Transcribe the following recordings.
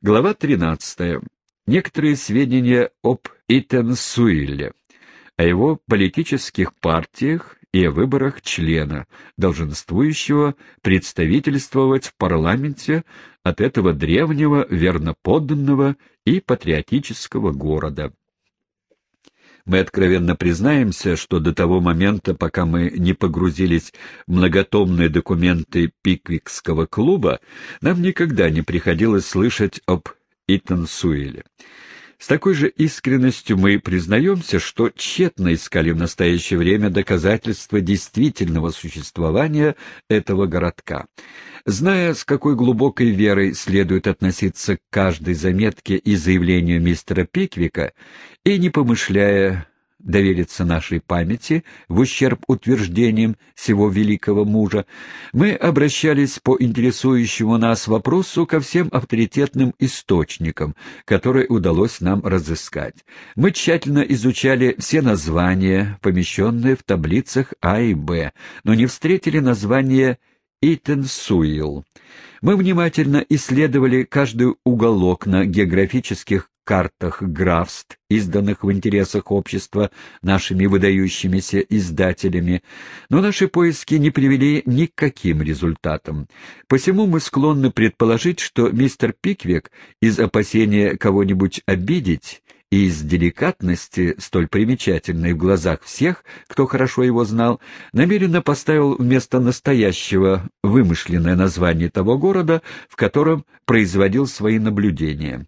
Глава 13. Некоторые сведения об Итенсуиле, о его политических партиях и о выборах члена, долженствующего представительствовать в парламенте от этого древнего, верноподданного и патриотического города. Мы откровенно признаемся, что до того момента, пока мы не погрузились в многотомные документы Пиквикского клуба, нам никогда не приходилось слышать об Итансуэле. С такой же искренностью мы признаемся, что тщетно искали в настоящее время доказательства действительного существования этого городка. Зная, с какой глубокой верой следует относиться к каждой заметке и заявлению мистера Пиквика, и не помышляя довериться нашей памяти в ущерб утверждениям всего великого мужа, мы обращались по интересующему нас вопросу ко всем авторитетным источникам, которые удалось нам разыскать. Мы тщательно изучали все названия, помещенные в таблицах А и Б, но не встретили название Итенсуил. Мы внимательно исследовали каждый уголок на географических картах графств, изданных в интересах общества нашими выдающимися издателями, но наши поиски не привели ни к каким результатам. Посему мы склонны предположить, что мистер Пиквик из опасения кого-нибудь обидеть и из деликатности, столь примечательной в глазах всех, кто хорошо его знал, намеренно поставил вместо настоящего вымышленное название того города, в котором производил свои наблюдения.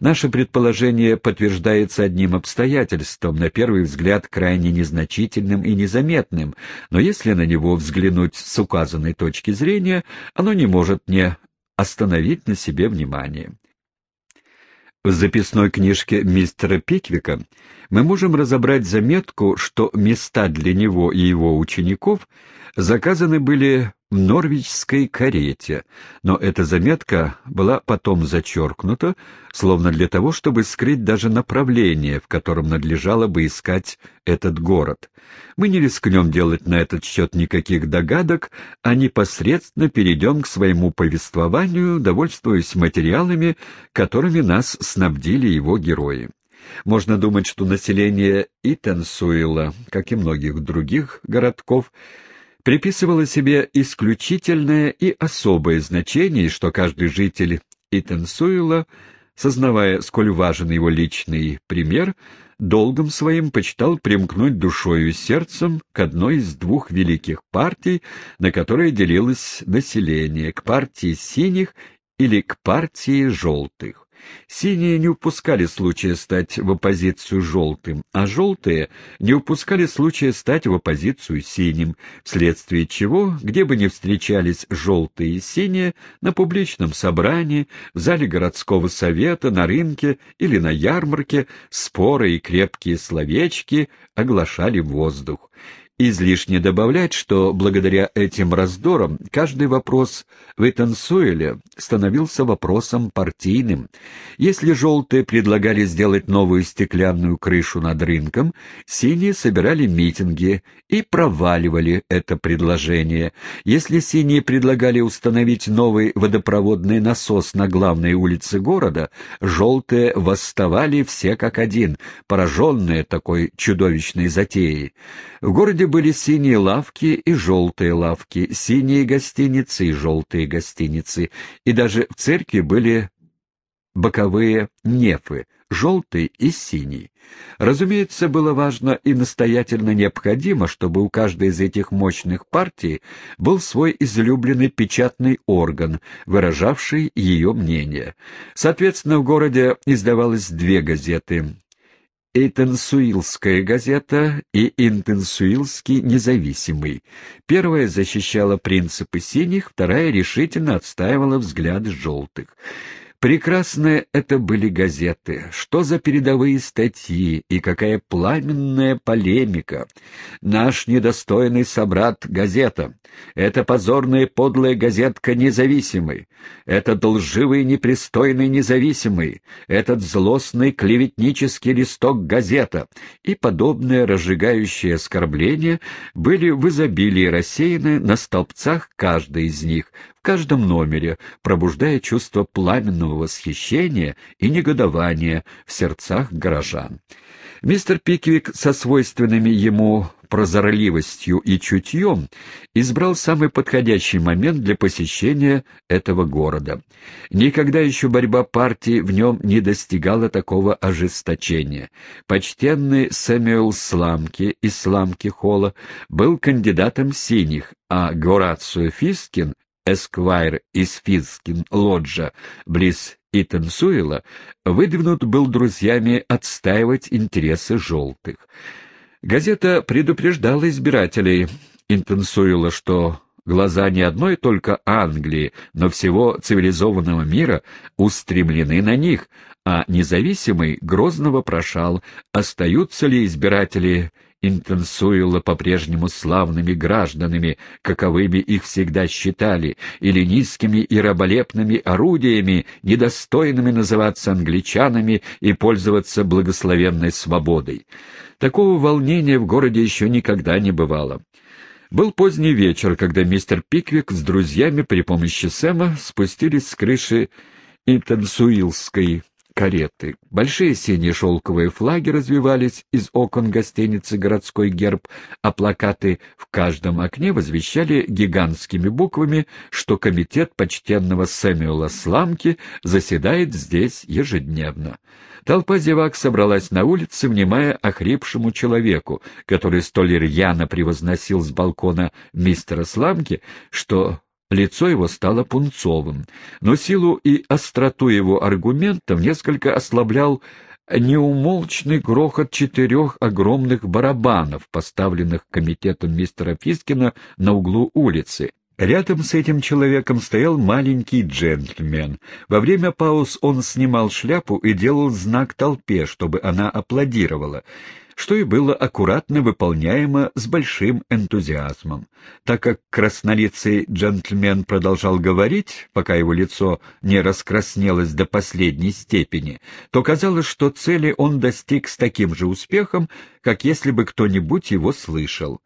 Наше предположение подтверждается одним обстоятельством, на первый взгляд крайне незначительным и незаметным, но если на него взглянуть с указанной точки зрения, оно не может не остановить на себе внимание. В записной книжке мистера Пиквика мы можем разобрать заметку, что места для него и его учеников заказаны были норвичской карете, но эта заметка была потом зачеркнута, словно для того, чтобы скрыть даже направление, в котором надлежало бы искать этот город. Мы не рискнем делать на этот счет никаких догадок, а непосредственно перейдем к своему повествованию, довольствуясь материалами, которыми нас снабдили его герои. Можно думать, что население Итенсуила, как и многих других городков, приписывала себе исключительное и особое значение, что каждый житель Итенсуила, сознавая, сколь важен его личный пример, долгом своим почитал примкнуть душою и сердцем к одной из двух великих партий, на которые делилось население, к партии синих или к партии желтых. Синие не упускали случая стать в оппозицию желтым, а желтые не упускали случая стать в оппозицию синим, вследствие чего, где бы ни встречались желтые и синие, на публичном собрании, в зале городского совета, на рынке или на ярмарке, споры и крепкие словечки оглашали воздух. Излишне добавлять, что благодаря этим раздорам каждый вопрос в Итансуэле становился вопросом партийным. Если желтые предлагали сделать новую стеклянную крышу над рынком, синие собирали митинги и проваливали это предложение. Если синие предлагали установить новый водопроводный насос на главной улице города, желтые восставали все как один, пораженные такой чудовищной затеей. В городе были синие лавки и желтые лавки, синие гостиницы и желтые гостиницы, и даже в церкви были боковые нефы, желтый и синий. Разумеется, было важно и настоятельно необходимо, чтобы у каждой из этих мощных партий был свой излюбленный печатный орган, выражавший ее мнение. Соответственно, в городе издавалось две газеты Эйтенсуилская газета и Интенсуилский независимый. Первая защищала принципы синих, вторая решительно отстаивала взгляд желтых. Прекрасные это были газеты. Что за передовые статьи и какая пламенная полемика. Наш недостойный собрат газета. Это позорная подлая газетка независимый. Этот лживый непристойный независимый. Этот злостный клеветнический листок газета. И подобные разжигающие оскорбления были в изобилии рассеяны на столбцах каждой из них, каждом номере, пробуждая чувство пламенного восхищения и негодования в сердцах горожан. Мистер Пиквик со свойственными ему прозорливостью и чутьем избрал самый подходящий момент для посещения этого города. Никогда еще борьба партии в нем не достигала такого ожесточения. Почтенный Сэмюэл Сламки из Сламки Холла был кандидатом синих, а Горацио Фискин Эсквайр из Фискин-Лоджа, близ Итансуэла, выдвинут был друзьями отстаивать интересы желтых. Газета предупреждала избирателей Интенсуила, что глаза не одной только Англии, но всего цивилизованного мира устремлены на них, а независимый грозно вопрошал, остаются ли избиратели Интенсуила по-прежнему славными гражданами, каковыми их всегда считали, или низкими и раболепными орудиями, недостойными называться англичанами и пользоваться благословенной свободой. Такого волнения в городе еще никогда не бывало. Был поздний вечер, когда мистер Пиквик с друзьями при помощи Сэма спустились с крыши Интенсуилской кареты. Большие синие шелковые флаги развивались из окон гостиницы «Городской герб», а плакаты в каждом окне возвещали гигантскими буквами, что комитет почтенного Сэмюэла Сламки заседает здесь ежедневно. Толпа зевак собралась на улице, внимая охрипшему человеку, который столь рьяно превозносил с балкона мистера Сламки, что Лицо его стало пунцовым, но силу и остроту его аргументов несколько ослаблял неумолчный грохот четырех огромных барабанов, поставленных комитетом мистера Фискина на углу улицы. Рядом с этим человеком стоял маленький джентльмен. Во время пауз он снимал шляпу и делал знак толпе, чтобы она аплодировала что и было аккуратно выполняемо с большим энтузиазмом. Так как краснолицый джентльмен продолжал говорить, пока его лицо не раскраснелось до последней степени, то казалось, что цели он достиг с таким же успехом, как если бы кто-нибудь его слышал.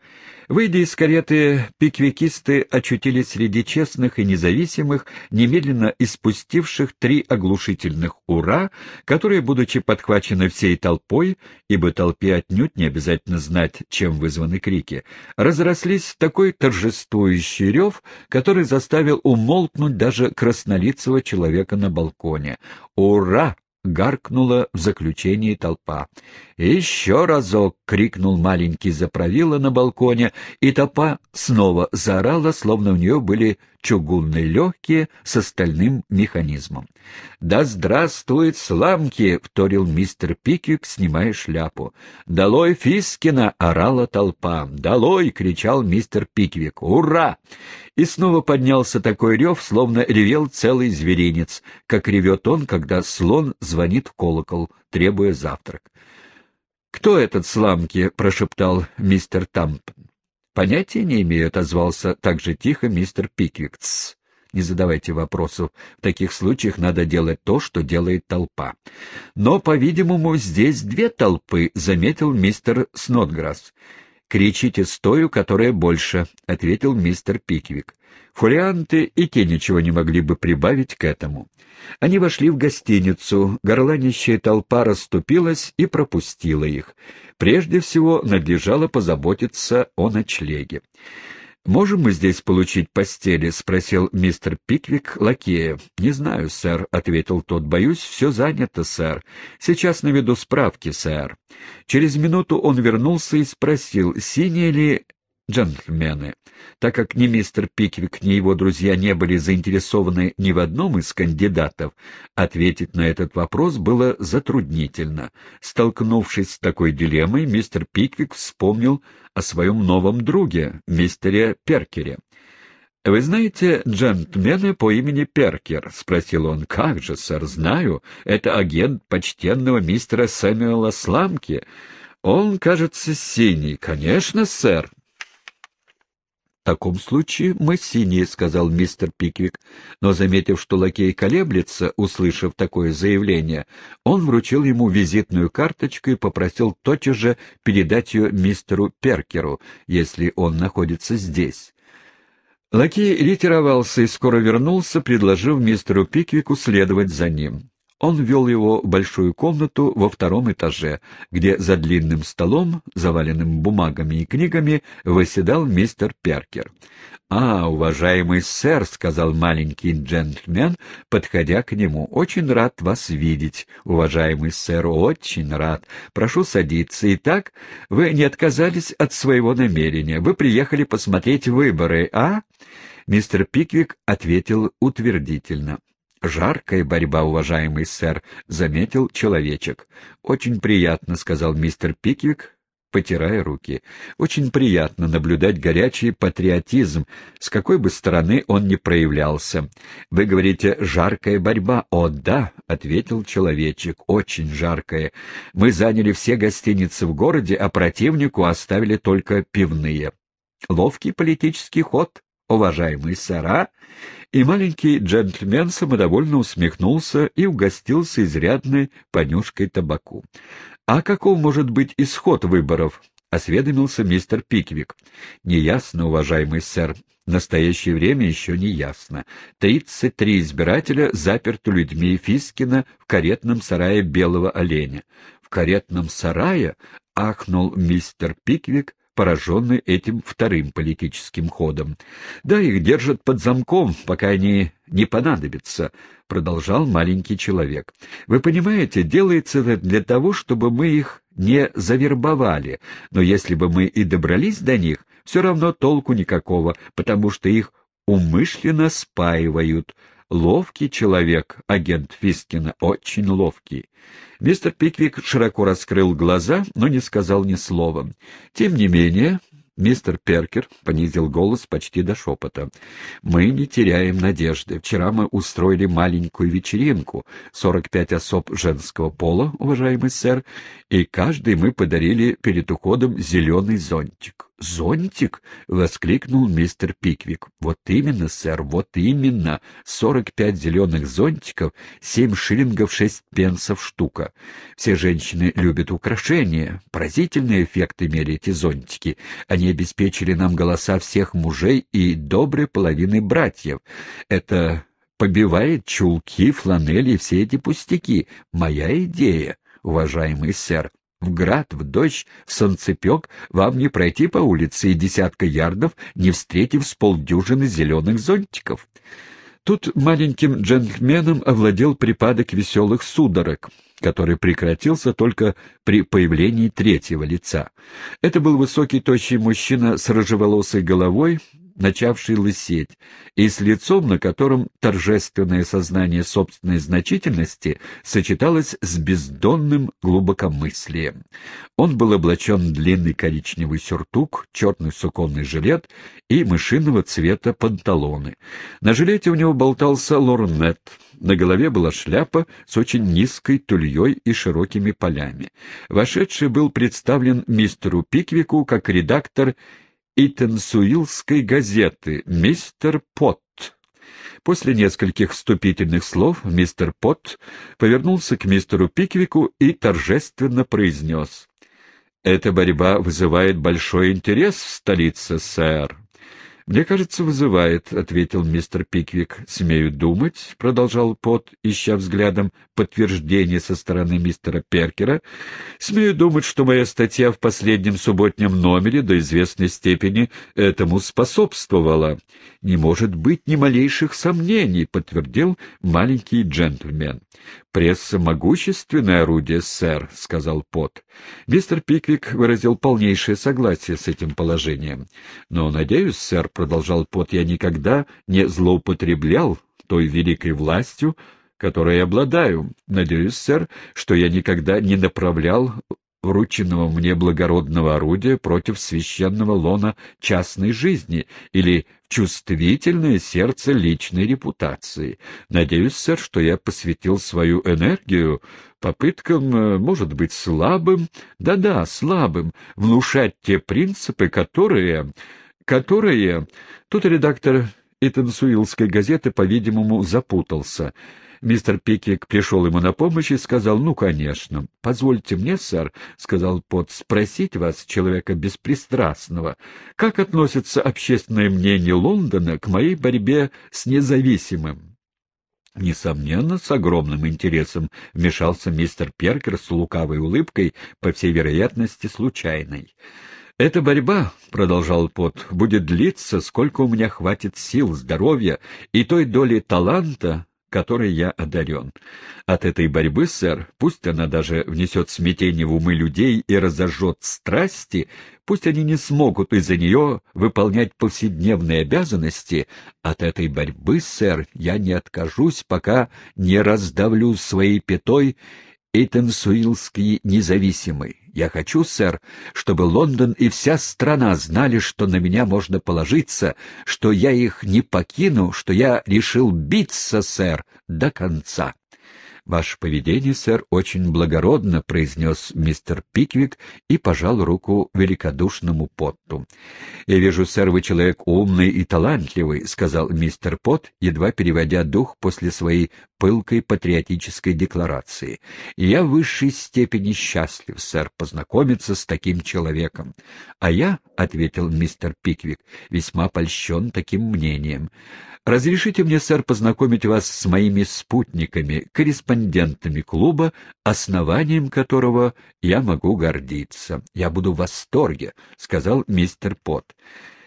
Выйдя из кареты, пиквикисты очутились среди честных и независимых, немедленно испустивших три оглушительных «Ура!», которые, будучи подхвачены всей толпой, ибо толпе отнюдь не обязательно знать, чем вызваны крики, разрослись в такой торжествующий рев, который заставил умолкнуть даже краснолицего человека на балконе. «Ура!» — гаркнула в заключении толпа. «Еще разок!» — крикнул маленький заправила на балконе, и толпа снова заорала, словно у нее были чугунные легкие с остальным механизмом. «Да здравствует сламки!» — вторил мистер Пиквик, снимая шляпу. «Долой Фискина!» — орала толпа. «Долой!» — кричал мистер Пиквик. «Ура!» И снова поднялся такой рев, словно ревел целый зверинец, как ревет он, когда слон звонит в колокол, требуя завтрак. «Кто этот сламки?» — прошептал мистер Тампон. «Понятия не имею», — отозвался так же тихо мистер Пиквикс. Не задавайте вопросов. В таких случаях надо делать то, что делает толпа. Но, по-видимому, здесь две толпы, — заметил мистер Снотграсс. «Кричите стою, которая больше», — ответил мистер Пиквик. Фолианты и те ничего не могли бы прибавить к этому. Они вошли в гостиницу, горланищая толпа расступилась и пропустила их. Прежде всего надлежало позаботиться о ночлеге. «Можем мы здесь получить постели?» — спросил мистер Пиквик лакея. «Не знаю, сэр», — ответил тот. «Боюсь, все занято, сэр. Сейчас наведу справки, сэр». Через минуту он вернулся и спросил, синие ли джентльмены. Так как ни мистер Пиквик, ни его друзья не были заинтересованы ни в одном из кандидатов, ответить на этот вопрос было затруднительно. Столкнувшись с такой дилеммой, мистер Пиквик вспомнил о своем новом друге, мистере Перкере. «Вы знаете джентльмена по имени Перкер?» — спросил он. «Как же, сэр, знаю. Это агент почтенного мистера Сэмюэла Сламки. Он, кажется, синий. Конечно, сэр. — В таком случае мы синие, — сказал мистер Пиквик. Но, заметив, что лакей колеблется, услышав такое заявление, он вручил ему визитную карточку и попросил тотчас же передать ее мистеру Перкеру, если он находится здесь. Лакей ретировался и скоро вернулся, предложив мистеру Пиквику следовать за ним. Он ввел его в большую комнату во втором этаже, где за длинным столом, заваленным бумагами и книгами, восседал мистер Перкер. «А, уважаемый сэр», — сказал маленький джентльмен, подходя к нему, — «очень рад вас видеть, уважаемый сэр, очень рад. Прошу садиться. Итак, вы не отказались от своего намерения. Вы приехали посмотреть выборы, а?» Мистер Пиквик ответил утвердительно. «Жаркая борьба, уважаемый сэр», — заметил человечек. «Очень приятно», — сказал мистер Пиквик, потирая руки. «Очень приятно наблюдать горячий патриотизм, с какой бы стороны он ни проявлялся. Вы говорите «жаркая борьба». «О, да», — ответил человечек, — «очень жаркая. Мы заняли все гостиницы в городе, а противнику оставили только пивные». Ловкий политический ход, уважаемый сэра, и маленький джентльмен самодовольно усмехнулся и угостился изрядной понюшкой табаку. «А каков может быть исход выборов?» — осведомился мистер Пиквик. «Неясно, уважаемый сэр. В настоящее время еще не ясно. Тридцать три избирателя заперты людьми Фискина в каретном сарае Белого оленя». «В каретном сарае?» — ахнул мистер Пиквик, пораженный этим вторым политическим ходом. «Да, их держат под замком, пока они не понадобятся», — продолжал маленький человек. «Вы понимаете, делается это для того, чтобы мы их не завербовали, но если бы мы и добрались до них, все равно толку никакого, потому что их умышленно спаивают, Ловкий человек, агент Фискина, очень ловкий. Мистер Пиквик широко раскрыл глаза, но не сказал ни слова. Тем не менее, Мистер Перкер понизил голос почти до шепота. «Мы не теряем надежды. Вчера мы устроили маленькую вечеринку, сорок пять особ женского пола, уважаемый сэр, и каждый мы подарили перед уходом зеленый зонтик. «Зонтик?» — воскликнул мистер Пиквик. «Вот именно, сэр, вот именно. Сорок пять зеленых зонтиков, семь шиллингов шесть пенсов штука. Все женщины любят украшения. Поразительный эффект имели эти зонтики. Они обеспечили нам голоса всех мужей и доброй половины братьев. Это побивает чулки, фланели и все эти пустяки. Моя идея, уважаемый сэр». В град, в дождь, в солнцепек вам не пройти по улице и десятка ярдов, не встретив с полдюжины зеленых зонтиков. Тут маленьким джентльменом овладел припадок веселых судорог, который прекратился только при появлении третьего лица. Это был высокий тощий мужчина с рыжеволосой головой, начавший лысеть, и с лицом, на котором торжественное сознание собственной значительности сочеталось с бездонным глубокомыслием. Он был облачен в длинный коричневый сюртук, черный суконный жилет и мышиного цвета панталоны. На жилете у него болтался лорнет, на голове была шляпа с очень низкой тульей и широкими полями. Вошедший был представлен мистеру Пиквику как редактор Итенсуилской газеты «Мистер Пот». После нескольких вступительных слов мистер Пот повернулся к мистеру Пиквику и торжественно произнес. «Эта борьба вызывает большой интерес в столице, сэр. «Мне кажется, вызывает», — ответил мистер Пиквик. «Смею думать», — продолжал Пот, ища взглядом подтверждение со стороны мистера Перкера, «смею думать, что моя статья в последнем субботнем номере до известной степени этому способствовала». «Не может быть ни малейших сомнений», — подтвердил маленький джентльмен. «Пресса — могущественное орудие, сэр», — сказал Пот. Мистер Пиквик выразил полнейшее согласие с этим положением. «Но, надеюсь, сэр, — продолжал Пот, — я никогда не злоупотреблял той великой властью, которой я обладаю. Надеюсь, сэр, что я никогда не направлял врученного мне благородного орудия против священного лона частной жизни или чувствительное сердце личной репутации. Надеюсь, сэр, что я посвятил свою энергию попыткам, э, может быть, слабым, да-да, слабым, внушать те принципы, которые... которые... Тут редактор Итансуилской газеты, по-видимому, запутался — Мистер Пиквик пришел ему на помощь и сказал, «Ну, конечно. Позвольте мне, сэр, — сказал Пот, — спросить вас, человека беспристрастного, как относится общественное мнение Лондона к моей борьбе с независимым?» Несомненно, с огромным интересом вмешался мистер Перкер с лукавой улыбкой, по всей вероятности, случайной. «Эта борьба, — продолжал Пот, — будет длиться, сколько у меня хватит сил, здоровья и той доли таланта, которой я одарен. От этой борьбы, сэр, пусть она даже внесет смятение в умы людей и разожжет страсти, пусть они не смогут из-за нее выполнять повседневные обязанности, от этой борьбы, сэр, я не откажусь, пока не раздавлю своей пятой Эйтенсуилский независимый. Я хочу, сэр, чтобы Лондон и вся страна знали, что на меня можно положиться, что я их не покину, что я решил биться, сэр, до конца. «Ваше поведение, сэр, очень благородно», — произнес мистер Пиквик и пожал руку великодушному Потту. «Я вижу, сэр, вы человек умный и талантливый», — сказал мистер Пот, едва переводя дух после своей пылкой патриотической декларации. «И я в высшей степени счастлив, сэр, познакомиться с таким человеком». «А я», — ответил мистер Пиквик, — «весьма польщен таким мнением. Разрешите мне, сэр, познакомить вас с моими спутниками, корреспондентами клуба, основанием которого я могу гордиться. Я буду в восторге», — сказал мистер Пот.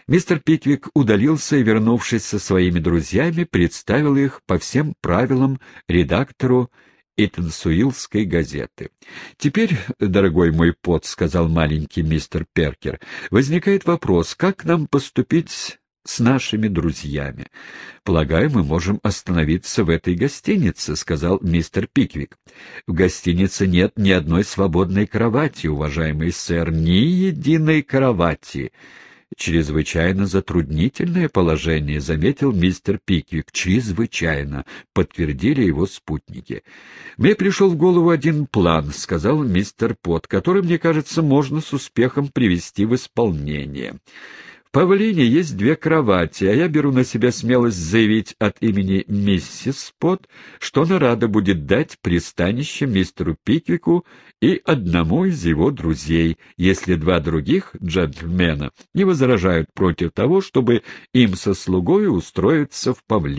Мистер Пиквик удалился и, вернувшись со своими друзьями, представил их по всем правилам редактору Итансуилской газеты. «Теперь, дорогой мой пот, — сказал маленький мистер Перкер, — возникает вопрос, как нам поступить с нашими друзьями. Полагаю, мы можем остановиться в этой гостинице, сказал мистер Пиквик. В гостинице нет ни одной свободной кровати, уважаемый сэр, ни единой кровати. «Чрезвычайно затруднительное положение», — заметил мистер Пиквик. «Чрезвычайно», — подтвердили его спутники. «Мне пришел в голову один план», — сказал мистер Пот, «который, мне кажется, можно с успехом привести в исполнение». Павлине есть две кровати, а я беру на себя смелость заявить от имени миссис Спот, что она рада будет дать пристанище мистеру Пиквику и одному из его друзей, если два других джентльмена не возражают против того, чтобы им со слугой устроиться в Павлине.